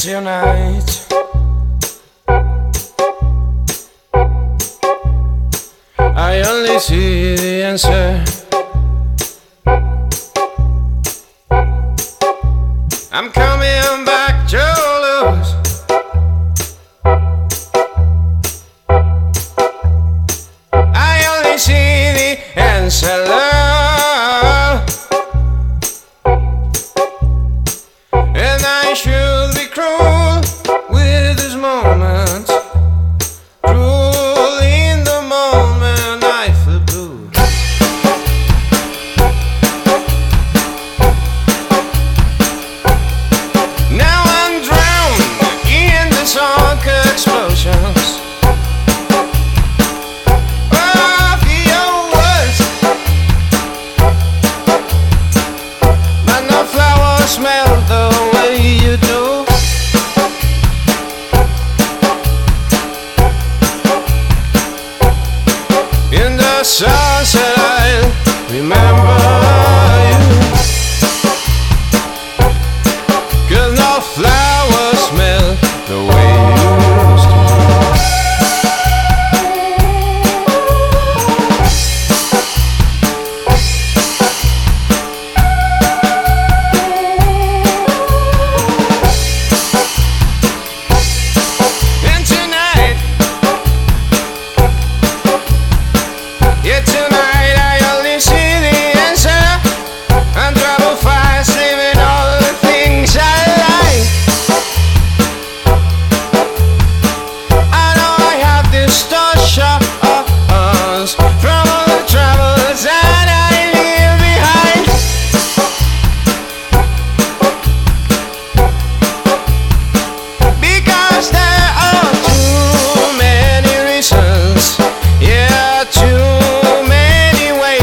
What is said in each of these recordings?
tonight. I only see the answer. I'm coming back to lose. I only see the answer. sunshine. Remember.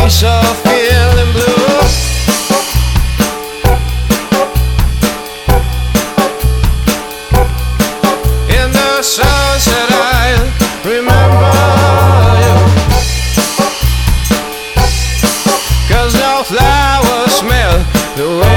days of feeling blue. In the sunset, I remember no flowers smell the way.